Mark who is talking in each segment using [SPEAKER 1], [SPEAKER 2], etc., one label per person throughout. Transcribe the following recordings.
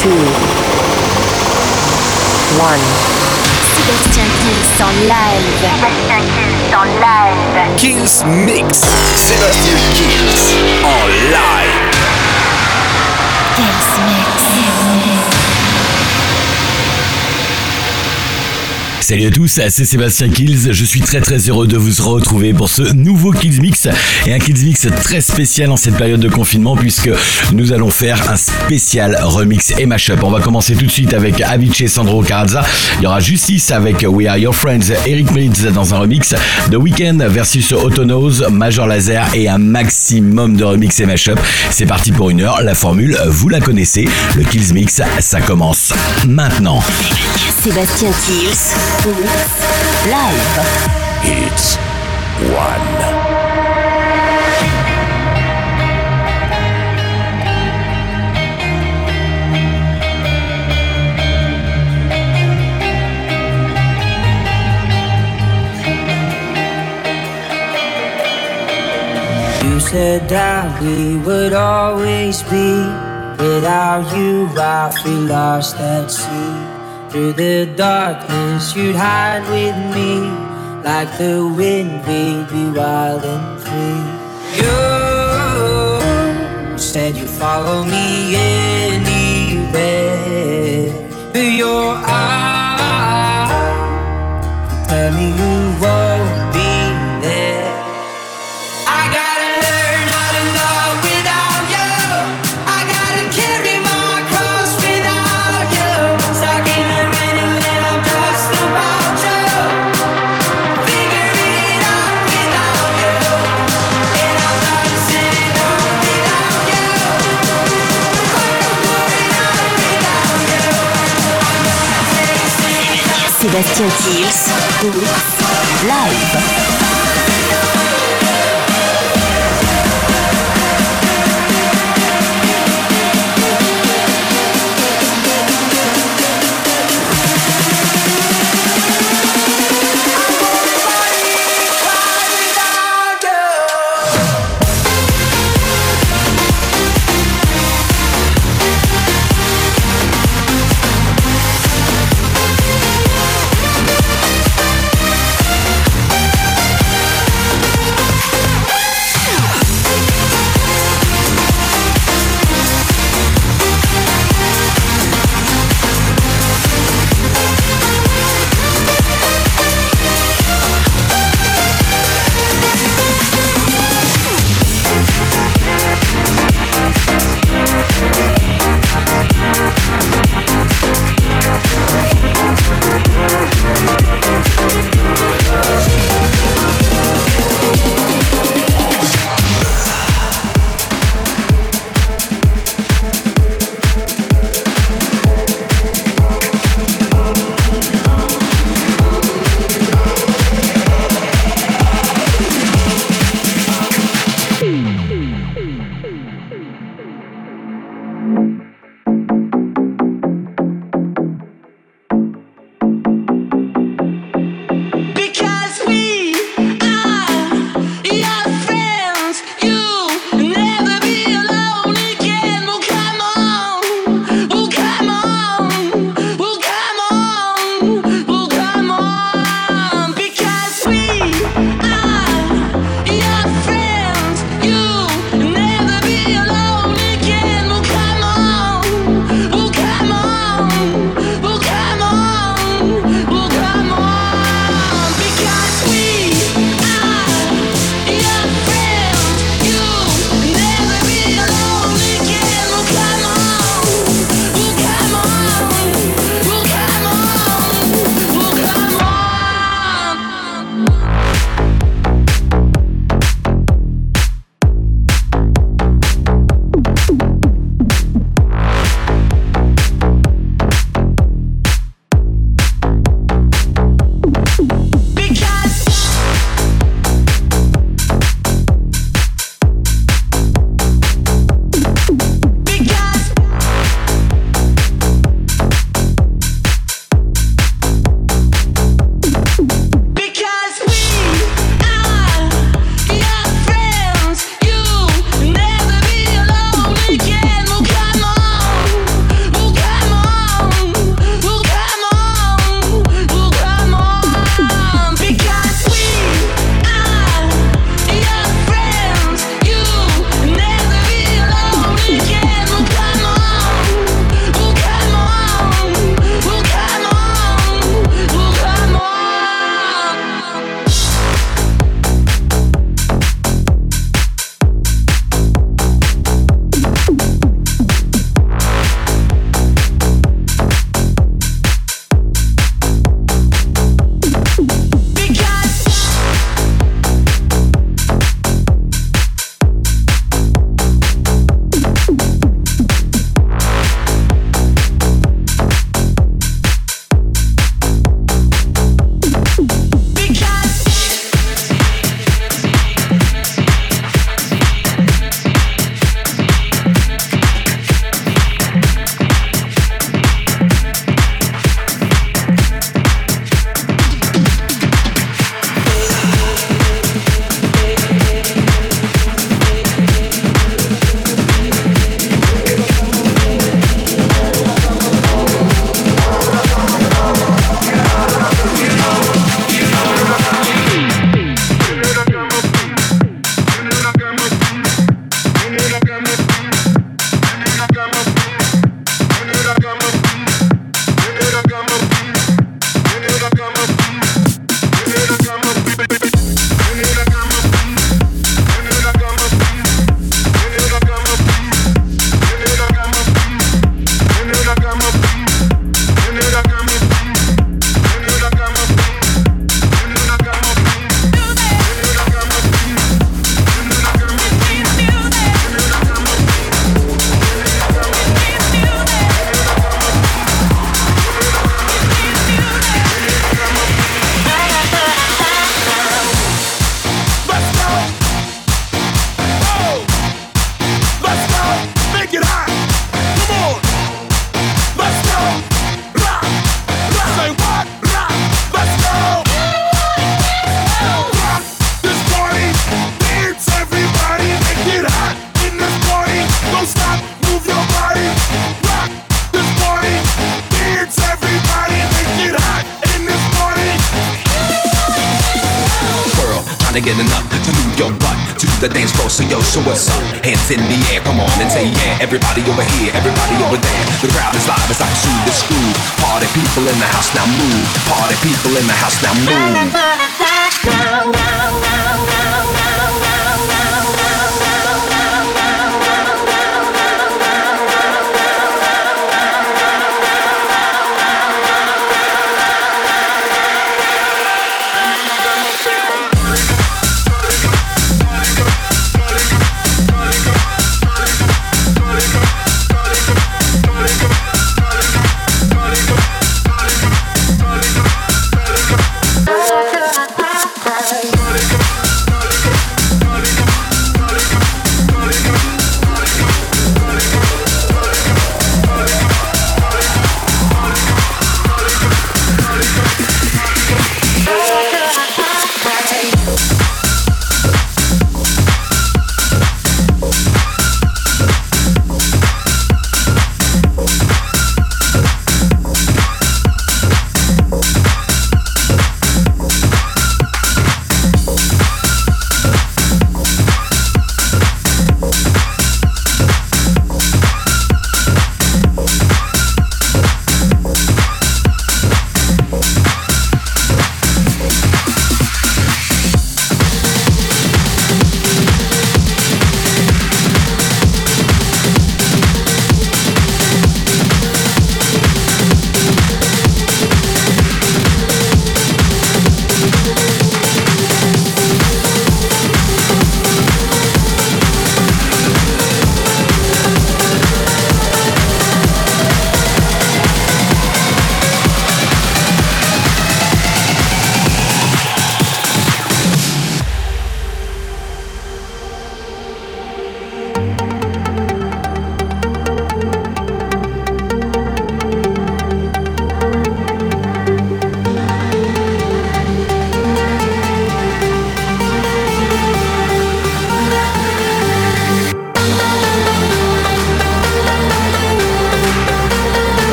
[SPEAKER 1] two, one.
[SPEAKER 2] Sébastien Kills en live. Sébastien Kills en live.
[SPEAKER 3] Kills Mix. Sébastien Kills en live.
[SPEAKER 4] Salut à tous, c'est Sébastien Kills. Je suis très très heureux de vous retrouver pour ce nouveau Kills Mix et un Kills Mix très spécial en cette période de confinement puisque nous allons faire un spécial remix et mashup. On va commencer tout de suite avec Avicii Sandro Carazza. Il y aura Justice avec We Are Your Friends, Eric Mills dans un remix, The Weeknd versus Autonose, Major Laser et un maximum de remix et mashup. C'est parti pour une heure. La formule, vous la connaissez. Le Kills Mix, ça commence maintenant.
[SPEAKER 2] Sébastien Kills. Live.
[SPEAKER 3] It's one.
[SPEAKER 5] You said that we would always be. Without you, I feel lost at sea. Through the darkness, you'd hide with me. Like the wind, we'd be wild and free. You said you'd follow me anywhere. Through your eyes, tell me
[SPEAKER 2] Sébastien Kills. Live.
[SPEAKER 1] Get enough to move your butt to the dance floor. So yo, so what's up? Hands in the air, come on and say yeah. Everybody over here, everybody over there. The crowd is live as I shoot the screw. Party people in the house now move. Party people in the house now move.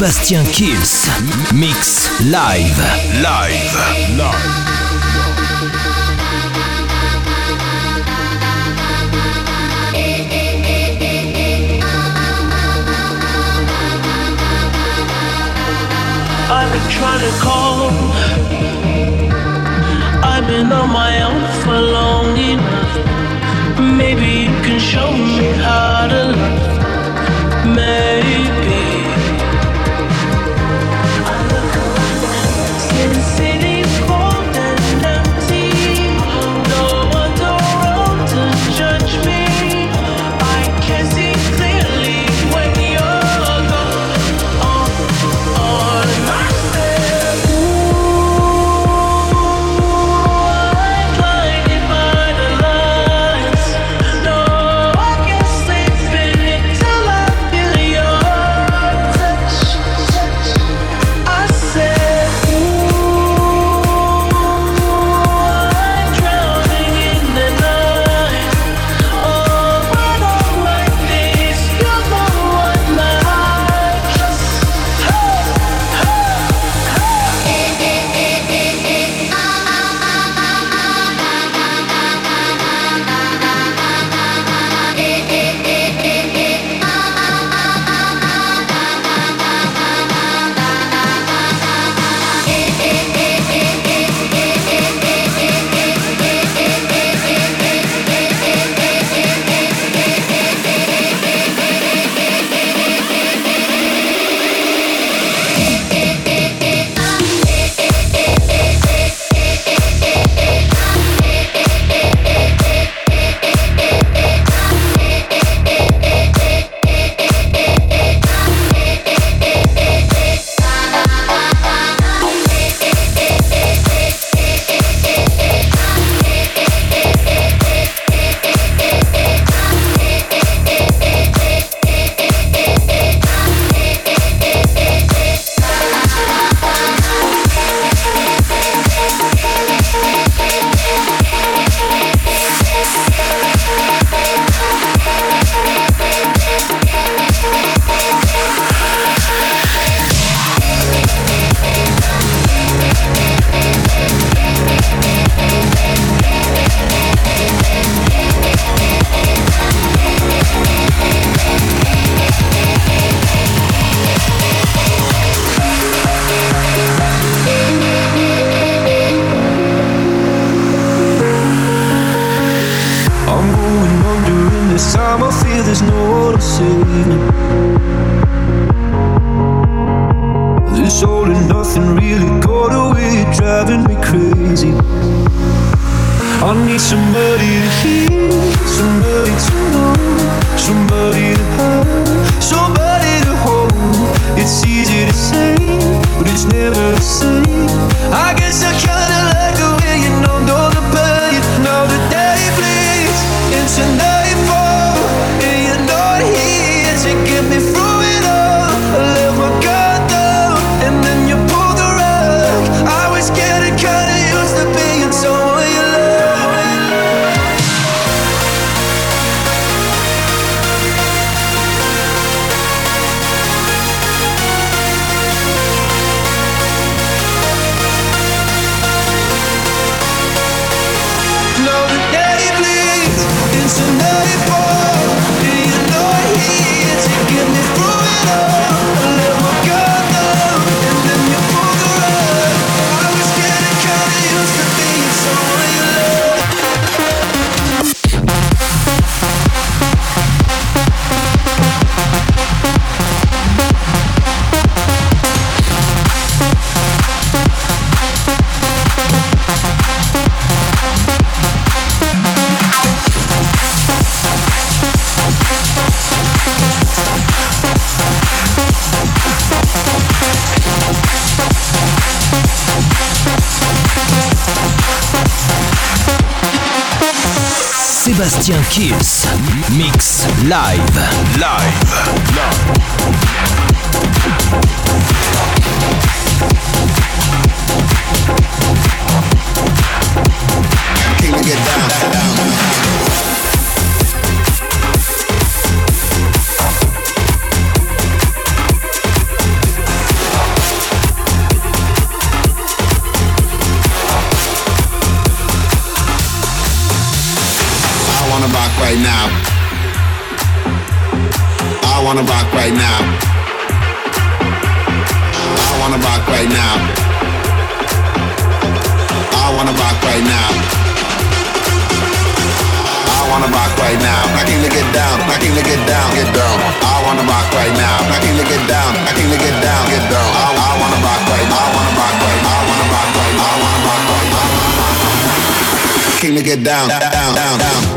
[SPEAKER 3] Sébastien Kills. Mix live. Live. Live.
[SPEAKER 6] I've been trying to call. I've been on my own for long enough. Maybe you can show me how to love. Maybe.
[SPEAKER 3] Live.
[SPEAKER 7] Can't get down. Get down. I wanna rock right now. I can't get down. I can't get down. Get down. I, wanna rock right. I wanna rock right. I wanna rock right. I wanna rock right. Can't get down. Down. Down. Down.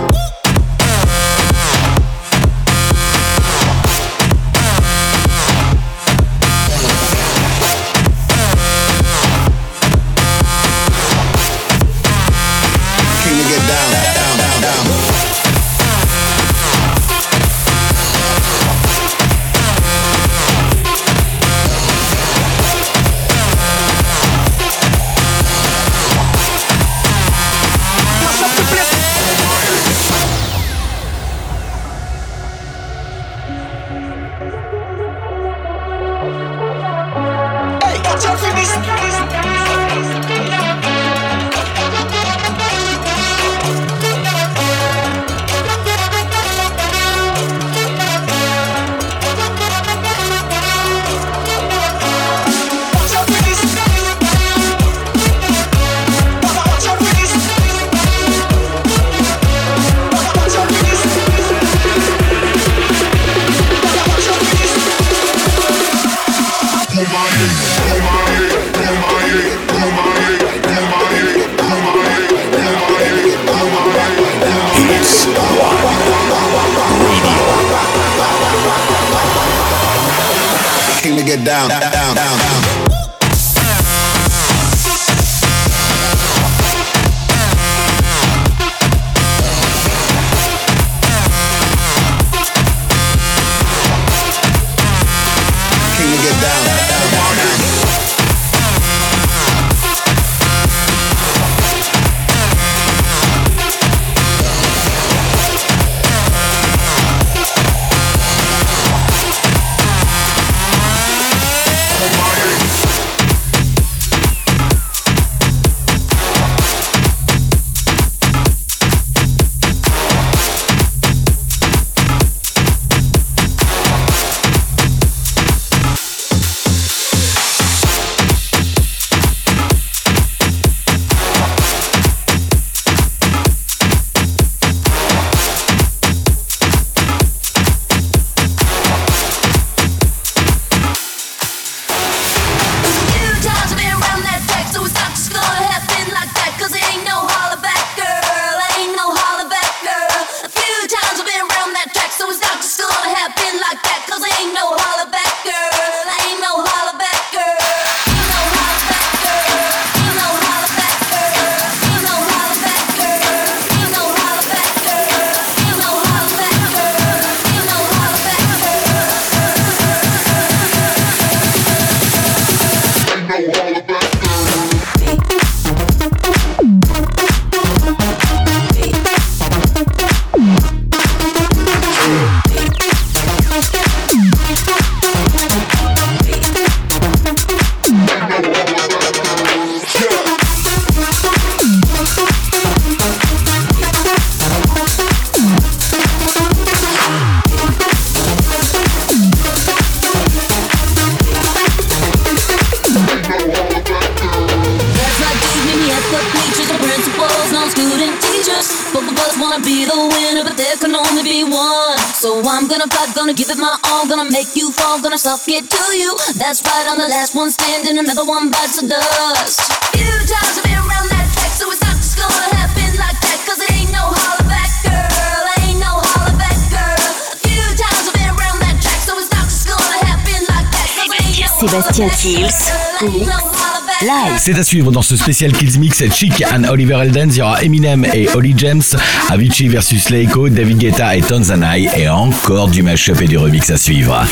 [SPEAKER 8] Us wanna be the winner, but there can only be one. So I'm gonna fight, gonna give it my all, gonna make you fall, gonna suck it to you. That's right, I'm the last one standing, another one bites the dust. Few times I've been around that track, so it's not just gonna happen like that, 'cause it ain't no holler back, girl. Ain't no holler back, girl. A few times I've been around that track, so it's not just gonna happen like that, 'cause it ain't no holler back, girl. Ain't no
[SPEAKER 2] live.
[SPEAKER 4] C'est à suivre dans ce spécial Kills Mix Chic and Oliver Eldens. Il y aura Eminem et Holly James, Avicii versus Leiko, David Guetta et Tonzanai et encore du mashup et du remix à suivre.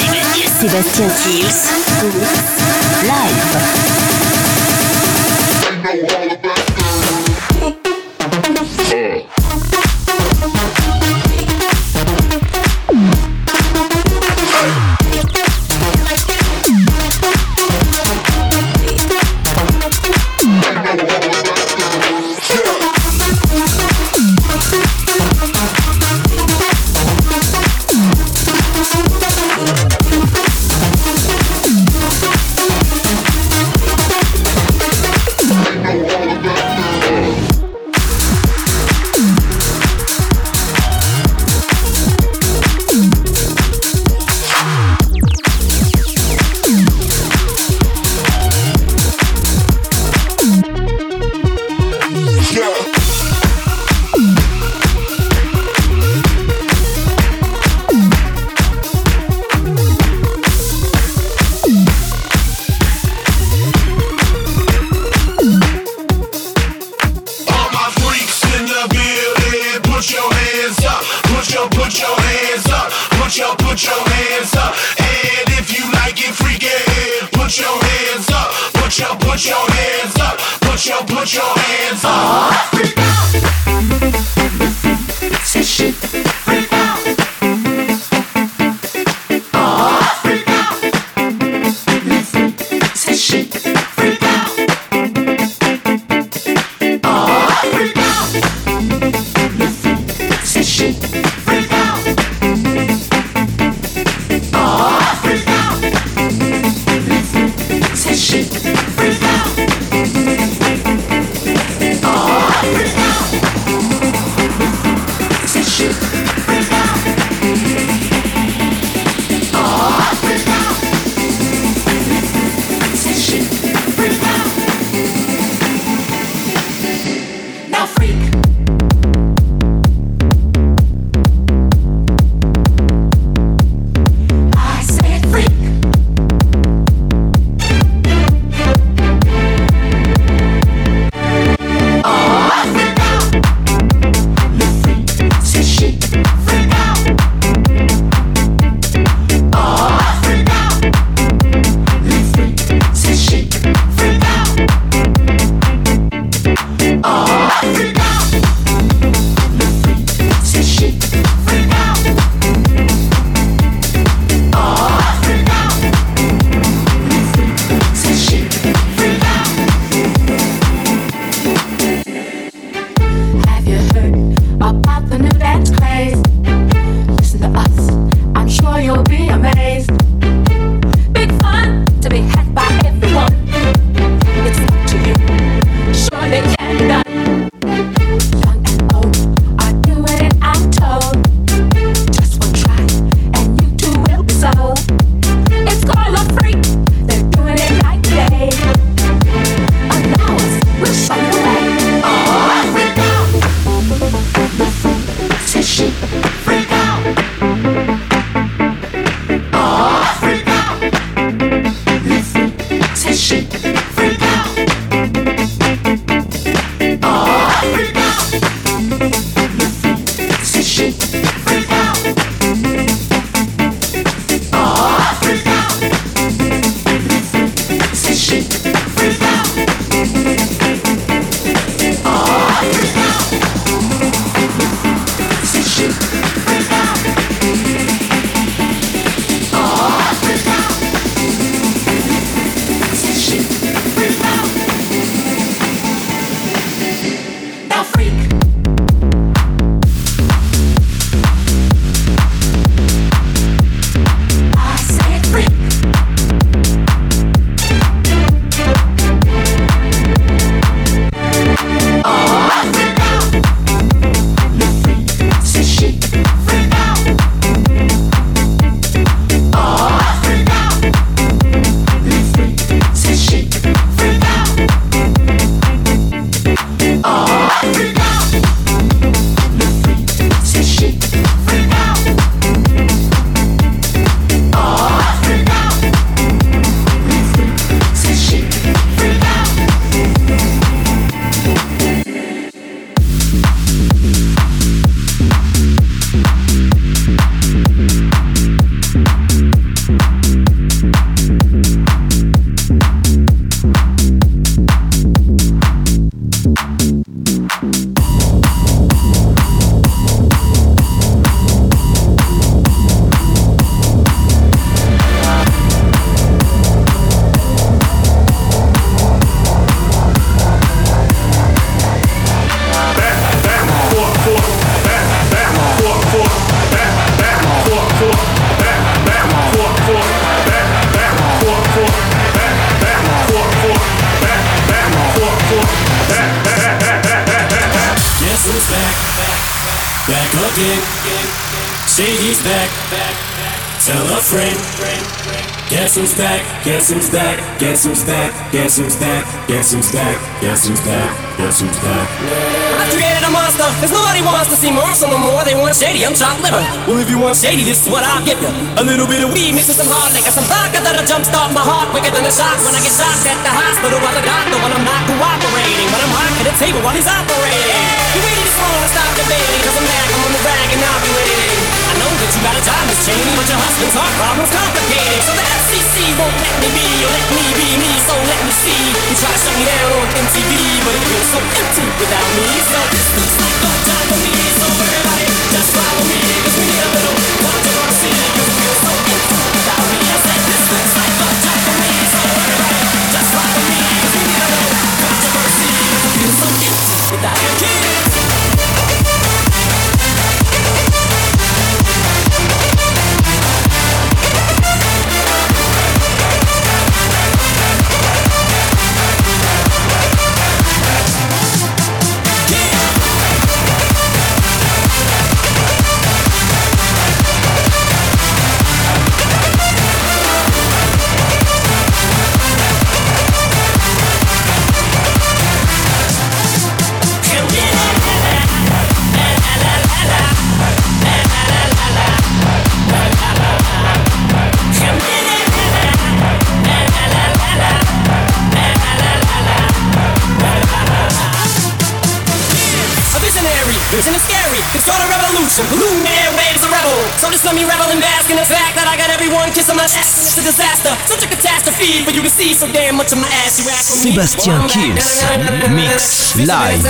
[SPEAKER 2] Sébastien Kills, live.
[SPEAKER 9] Put your hands up,
[SPEAKER 10] and if you like it. Put your hands up, put your put your hands up, put your put your hands up. Uh, Freak out.
[SPEAKER 11] Who's back? Guess who's back? Guess who's back? Guess who's back? Guess who's back? Guess who's back?
[SPEAKER 12] I created a monster, cause nobody wants to see Marshall no more. They want shady, I'm chopped liver. Well, if you want shady, this is what I'll give you. A little bit of weed with some hard liquor, some vodka that'll jumpstart my heart quicker than a shot when I get shocked at the hospital by the doctor when I'm not cooperating. When I'm hot at the table while he's operating. You really just wanna stop debating, cause I'm back, I'm on the rag and I'll be waiting. That you got a job, Miss Cheney, but your husband's heart problem's complicated. So the FCC won't let me be, or let me be me, so let me see. You try to shut me down on MTV, but it feels so empty without me. So this looks like a job for me, so everybody just follow me, cause we need a little controversy, cause it so empty without me. I said this looks like a job for me, so everybody just follow me, cause we need a little controversy, cause it so empty without you. See so damn much of my ass. You ask for me.
[SPEAKER 3] Sébastien
[SPEAKER 12] Well,
[SPEAKER 3] Kills, mix live,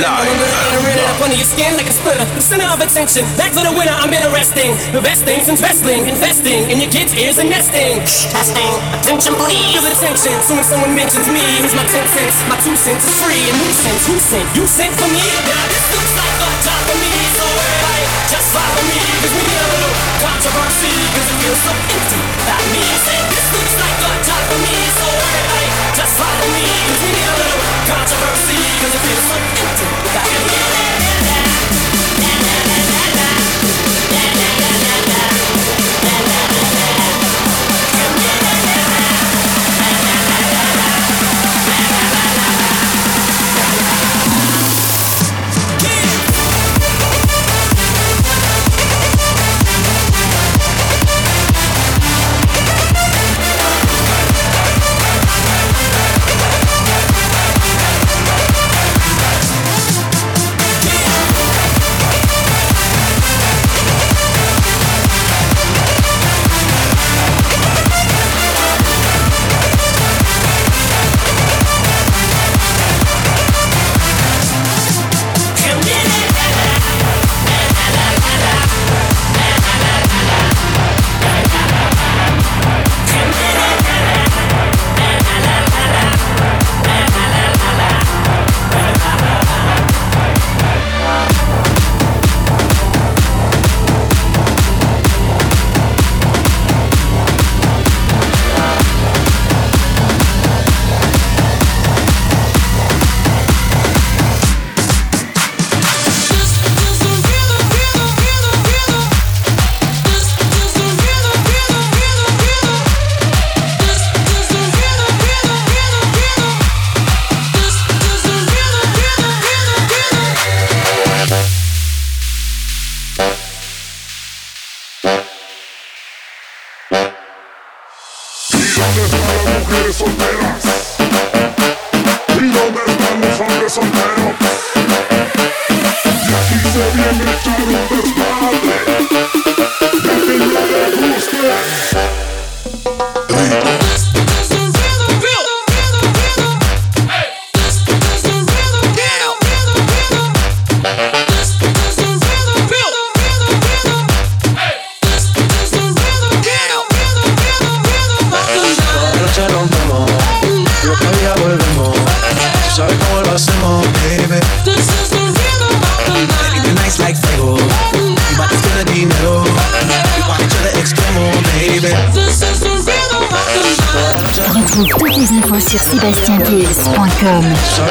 [SPEAKER 12] Live. Under your skin like a splitter. The center of attention. Back for the winner, I'm interesting. The best things in wrestling, investing in your kids' ears and nesting. Testing. Attention, please. Feel the tension. Soon as someone mentions me, here's my ten cents. My two cents is free. And who sent? Who sent? You sent for me? Now this looks like a job for me. So everybody, just follow me. Cause we need a little controversy. Cause it feels so empty Cause it feels so empty. Without me.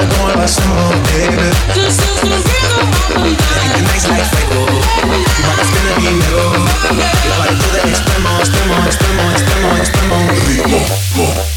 [SPEAKER 13] Tú sabes cómo lo hacemos, baby. Anything nice like fuego. Y más que dinero. Y cuando eche de extremo, extremo, extremo, extremo, extremo. Los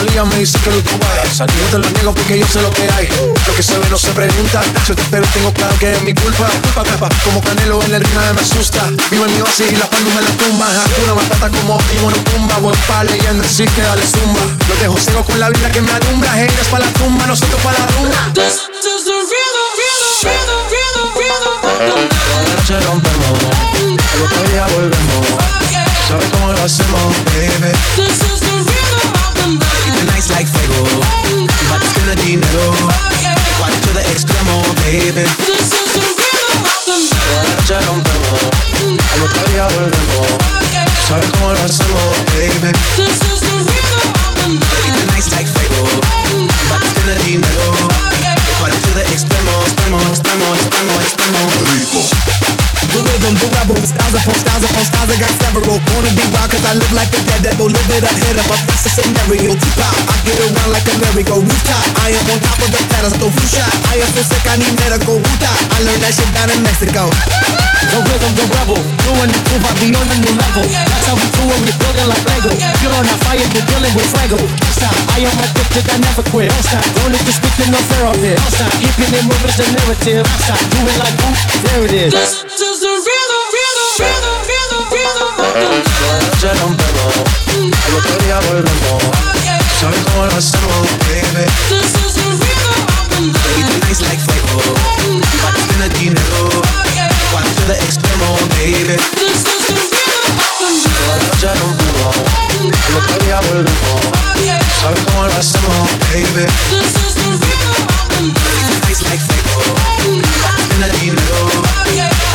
[SPEAKER 14] La Rosalía me dice que luzco guay. No te lo niego porque yo sé lo que hay. Lo que se ve no se pregunta. Yo te espero, tengo claro que es mi culpa. Culpa, culpa. Como Canelo en el ring me asusta. Vivo en mi oasis y la palma en la tumba. Hakuna Matata como Timon Pumba. Voy pa' leyenda, así que dale zumba. Los dejo ciego con la vida que me alumbra. Haters pa' la tumba, nosotros pa' la rumba.
[SPEAKER 5] This is the rhythm, rhythm, rhythm, rhythm, rhythm.
[SPEAKER 14] Noche rompemos. Al otro día volvemos. ¿Sabes cómo lo hacemos, baby?
[SPEAKER 5] This is the rhythm
[SPEAKER 14] like fuego. Más que de dinero. Cuál to the extremo, baby.
[SPEAKER 5] This is the rhythm of the night.
[SPEAKER 14] Noche rompemos. Al otro día volvemos. ¿Sabes cómo lo hacemos, baby?
[SPEAKER 5] This is the rhythm of the night.
[SPEAKER 14] The like fuego. Más que de dinero. Cuál to the extremo, extremo, extremo, extremo, extremo. Rico.
[SPEAKER 15] The rhythm, the rebel, styles upon styles upon styles, I got several. Wanna be wild cause I live like the dead devil, live it ahead of us, that's a scenario. T-pop, I get around like a merry-go rooftop. I am on top of the pedestal, flu shot. I am so sick, I need medical rooftop. I learned that shit down in Mexico.
[SPEAKER 16] The rhythm, the rebel, doing the move, I be on a new level. That's how we do it, we building like Lego. You're on a fire, you're dealing with Fuego. Don't stop, I am addicted, I never quit. Don't stop, don't need to speak to no therapist. Don't stop, keeping it moving is the narrative. Don't stop, do it like boom, there it is.
[SPEAKER 5] This is the rhythm, rhythm, rhythm, rhythm, rhythm of the night.
[SPEAKER 14] La noche rompemos. Al otro día volvemos. ¿Sabes cómo lo hacemos, baby?
[SPEAKER 5] This is the
[SPEAKER 14] extremo, baby.
[SPEAKER 5] This is the rhythm of the night.
[SPEAKER 14] La noche rompemos. Al otro día volvemos. ¿Sabes cómo lo hacemos, baby?
[SPEAKER 5] This is the rhythm of the night.
[SPEAKER 14] Baby, the night's like fuego. Que de dinero.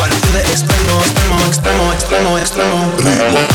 [SPEAKER 14] To the extremo, extremo, extremo, extremo, extremo.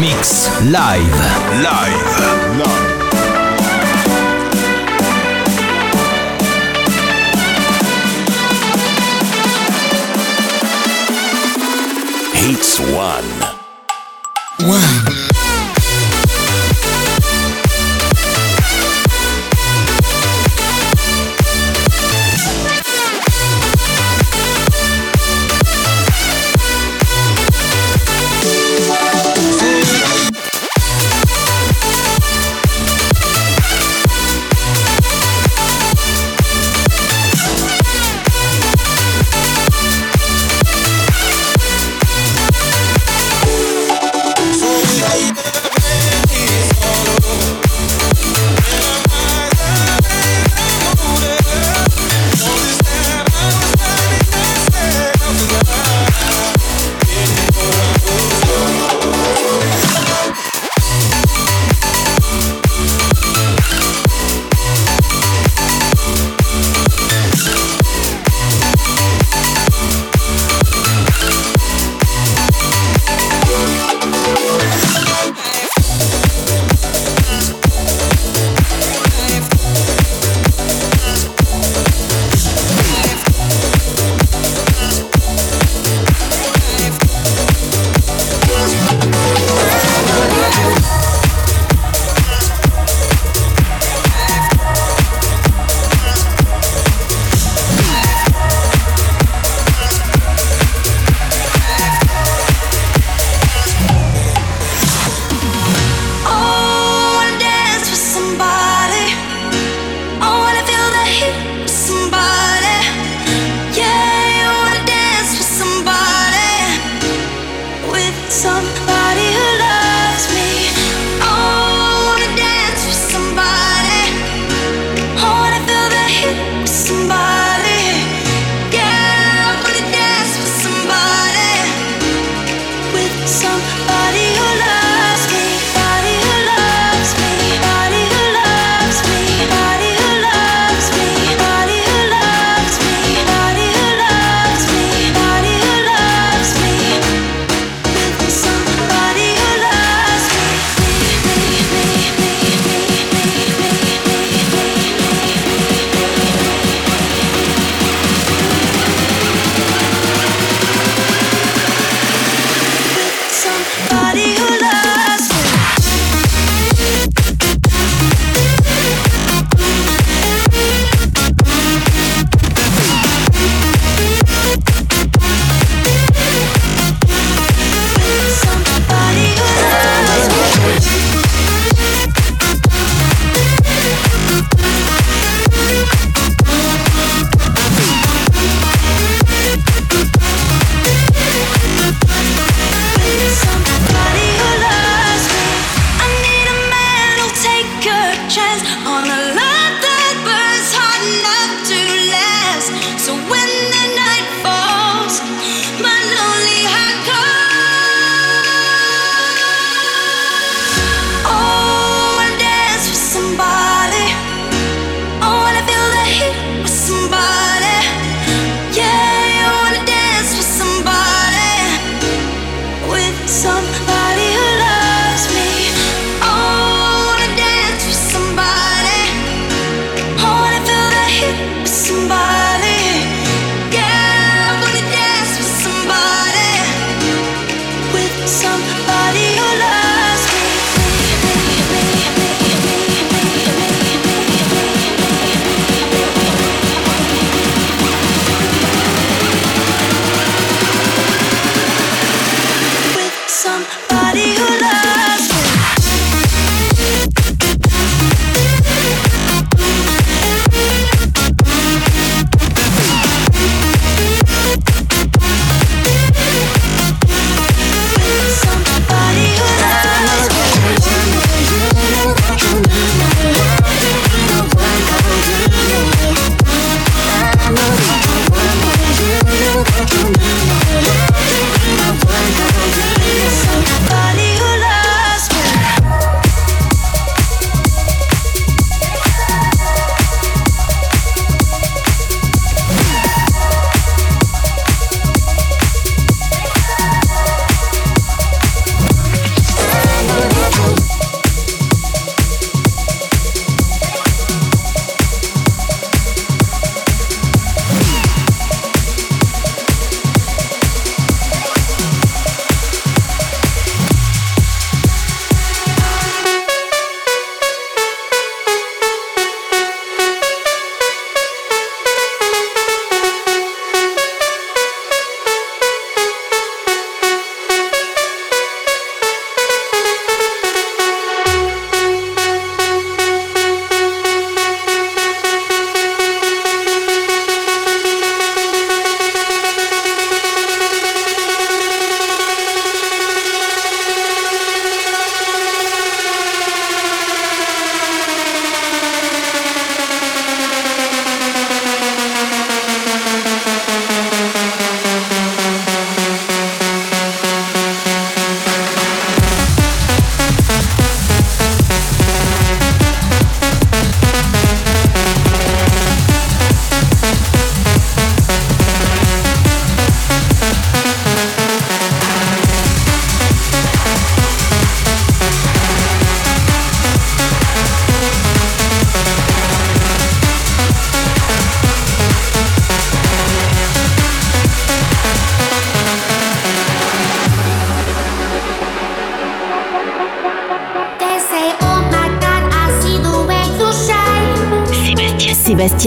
[SPEAKER 3] Mix live. Live.
[SPEAKER 17] Hits One.
[SPEAKER 3] One.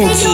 [SPEAKER 2] Sébastien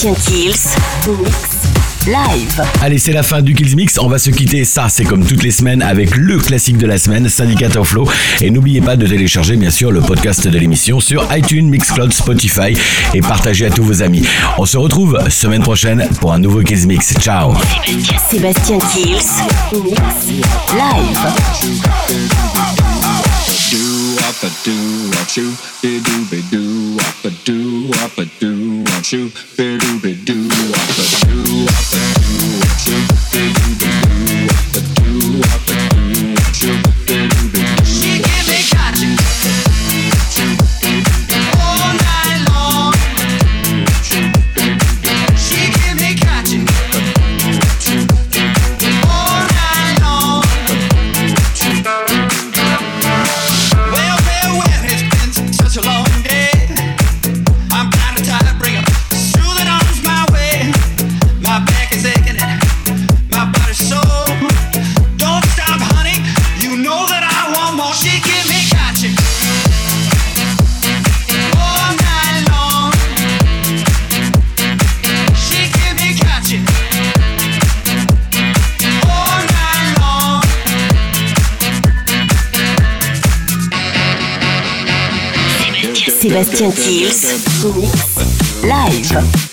[SPEAKER 2] Sébastien Kills. Mix live.
[SPEAKER 4] Allez, c'est la fin du Kills Mix. On va se quitter. Ça, c'est comme toutes les semaines avec le classique de la semaine, Syndicator Flow. Et n'oubliez pas de télécharger, bien sûr, le podcast de l'émission sur iTunes, Mixcloud, Spotify et partagez à tous vos amis. On se retrouve semaine prochaine pour un nouveau Kills Mix. Ciao.
[SPEAKER 2] Sébastien Kills. Mix live. Sébastien Kills. Live.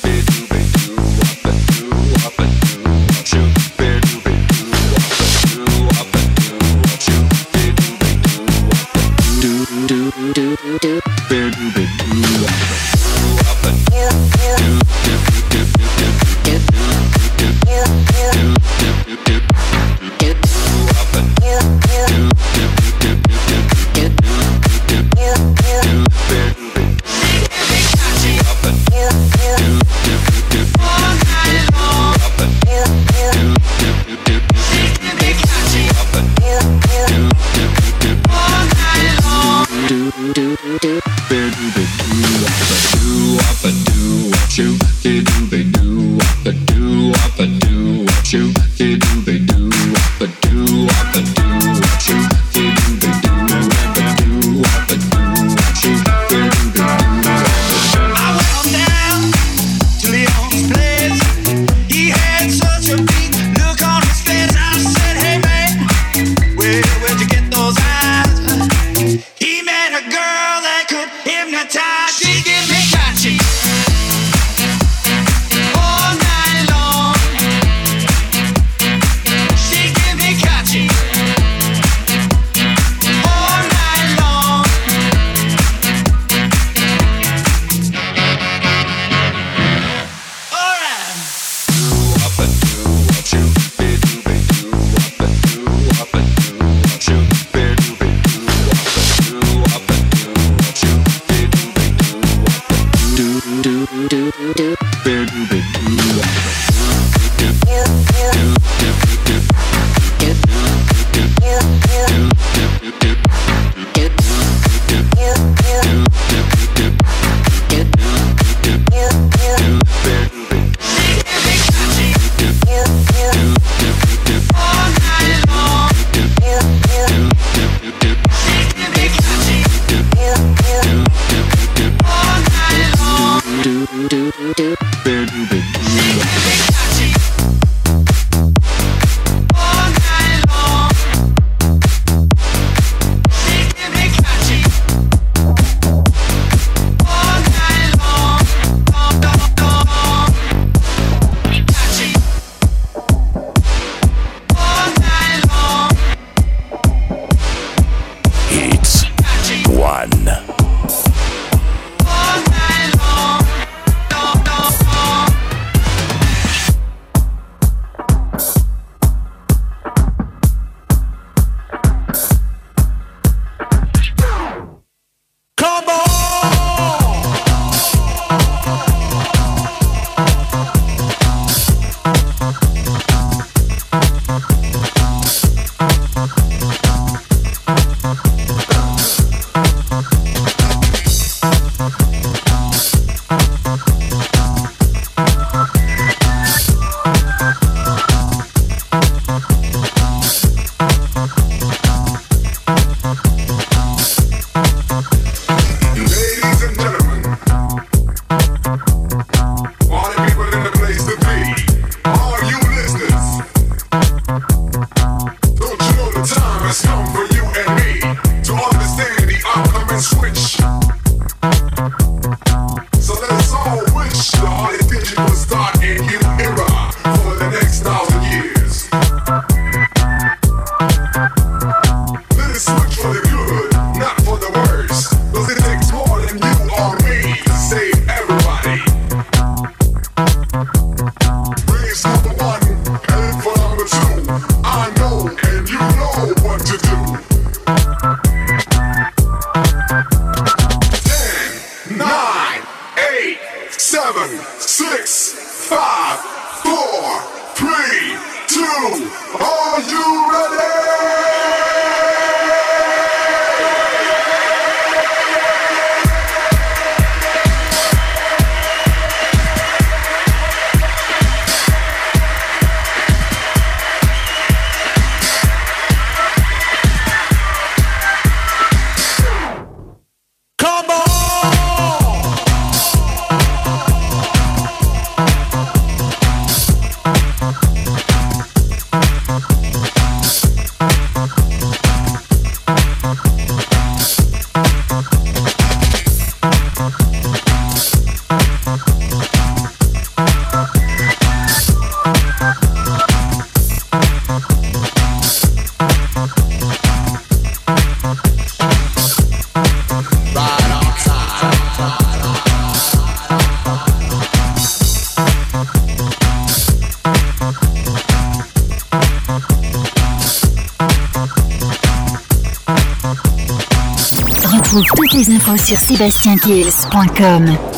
[SPEAKER 18] Fair Dubin. sur sébastienkiels.com.